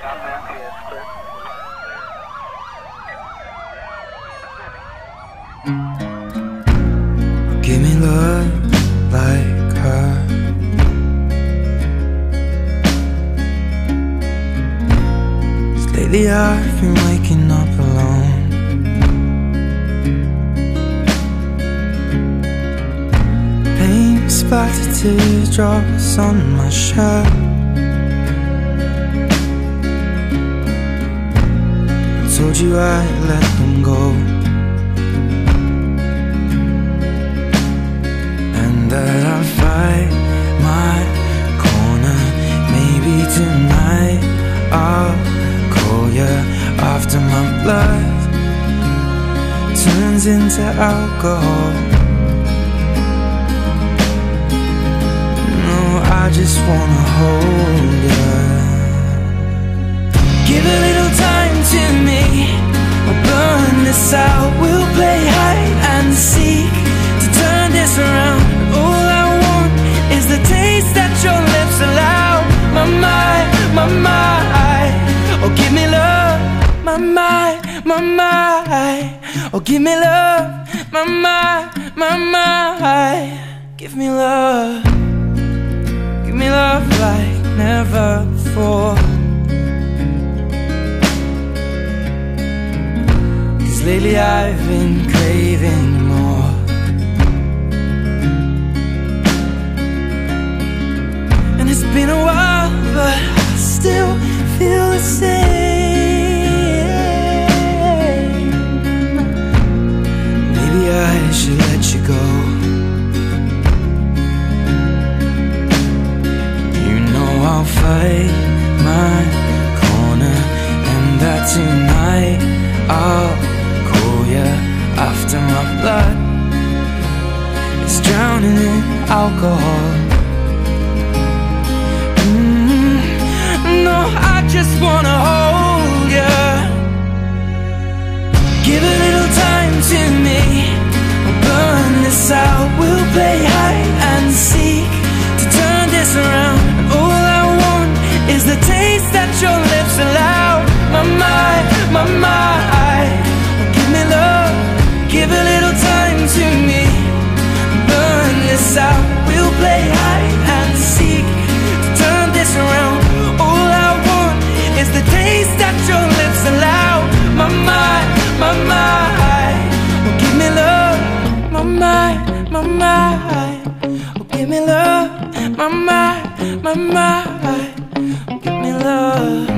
Give me love like her. Lately I've been waking up alone. Pain splattered teardrops on my shirt. I let them go. And that I'll fight my corner. Maybe tonight I'll call you after my blood turns into alcohol. No, I just wanna this out. We'll play hide and seek to turn this around. All I want is the taste that your lips allow. My mind, my mind. Oh, give me love. My mind, my mind. Oh, give me love. My mind, my mind. Give me love. Give me love like never before. Cause lately I've been craving more. And it's been a while, but I still feel the same. Maybe I should let you go. You know I'll fight my corner, and that tonight I'll you after my blood is drowning in alcohol. Mm, no, I just wanna hold you. Give a little time to me. We'll burn this out. We'll play hide and seek to turn this around. And all I want is the taste that your lips allow. My mind, play hide and seek to turn this around. All I want is the taste that your lips allow. My mind, my mind. Oh, give me love. My mind, my mind. Oh, give me love. My mind, my mind. Oh, give me love.